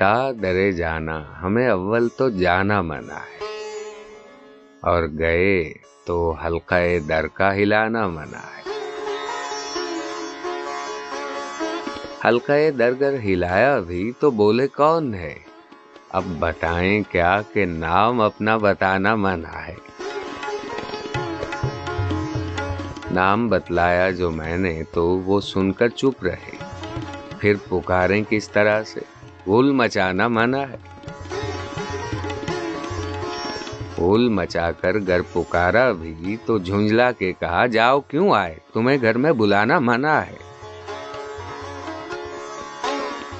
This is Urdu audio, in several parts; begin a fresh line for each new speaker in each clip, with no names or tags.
بتا درے جانا، ہمیں اول تو جانا منا ہے۔ اور گئے تو حلقہ در کا ہلانا منا ہے۔ حلقہ درگر ہلایا بھی تو بولے کون ہے؟ اب بتائیں کیا کہ نام اپنا بتانا منا ہے۔ نام بتلایا جو میں نے تو وہ سن کر چپ رہے۔ پھر پکاریں کس طرح سے؟ پھول مچانا منع ہے۔ پھول مچا کر گھر پکارا بھی تو جھنجلا کے کہا، جاؤ کیوں آئے؟ تمہیں گھر میں بلانا منع ہے۔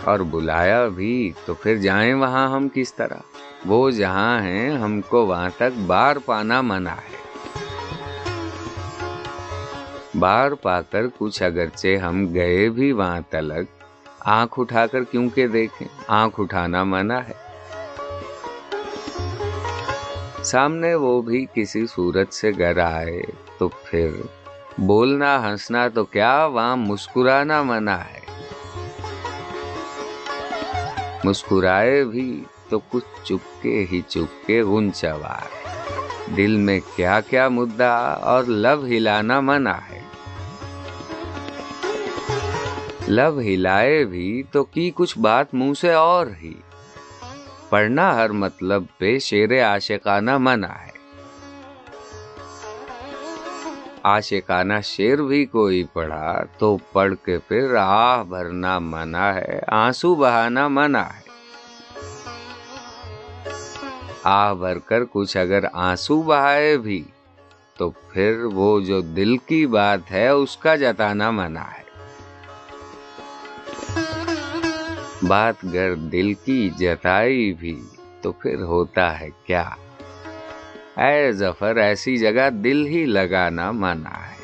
اور بلایا بھی تو پھر جائیں وہاں ہم کس طرح؟ وہ جہاں ہیں، ہم کو وہاں تک بار پانا منع ہے۔ بار پا کر کچھ اگرچہ ہم گئے بھی وہاں تلک آنکھ اٹھا کر کیوں کہ دیکھیں، آنکھ اٹھانا منع ہے۔ سامنے وہ بھی کسی صورت سے گھر آئے تو پھر بولنا، ہنسنا تو کیا وہاں مسکرانا منع ہے۔ مسکرائے بھی تو کچھ چپکے ہی چپکے گنچوار دل میں کیا کیا مدعا اور لب ہلانا منع ہے۔ لب ہلائے بھی تو کی کچھ بات منہ سے اور ہی۔ پڑھنا ہر مطلب پہ شیر عاشقانہ منع ہے۔ عاشقانہ شیر بھی کوئی پڑھا تو پڑھ کے پھر آہ بھرنا منع ہے، آنسو بہانا منع ہے۔ آہ بھر کر کچھ اگر آنسو بہائے بھی تو پھر وہ جو دل کی بات ہے اس کا جتانا منع ہے۔ بات گر دل کی جتائی بھی تو پھر ہوتا ہے کیا۔ اے ظفر، ایسی جگہ دل ہی لگانا مانا ہے۔